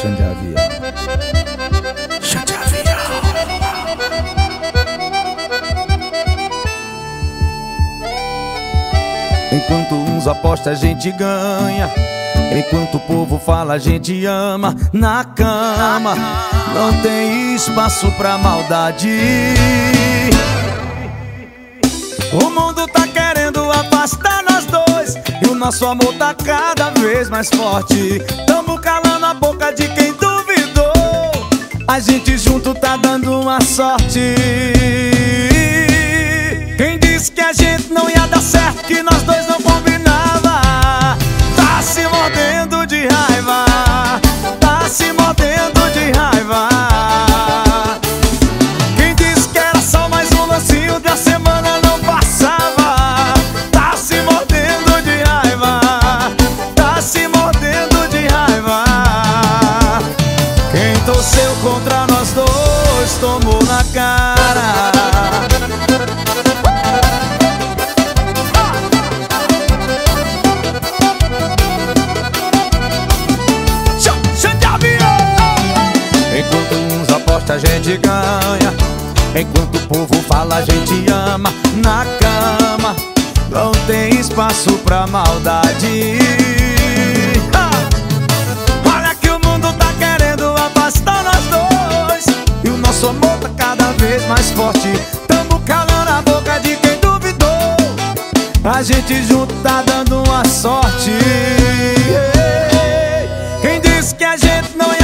Xande avião. Xande avião. Enquanto uns apostam, a gente ganha. Enquanto o povo fala, a gente ama. Na cama, não tem espaço pra maldade. O mundo tá querendo afastar nosso amor tá cada vez mais forte. Tamo calando a boca de quem duvidou. A gente junto tá dando uma sorte. Quem disse que a gente não ia dar certo, que nós dois não torceu contra nós dois tomou na cara. Enquanto uns apostam, a gente ganha. Enquanto o povo fala, a gente ama. Na cama, não tem espaço pra maldade. Ah! Vez mais forte. Tamo calando a boca de quem duvidou. A gente junto tá dando uma sorte. Quem disse que a gente não ia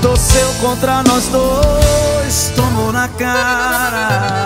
torceu contra nós dois tomou na cara.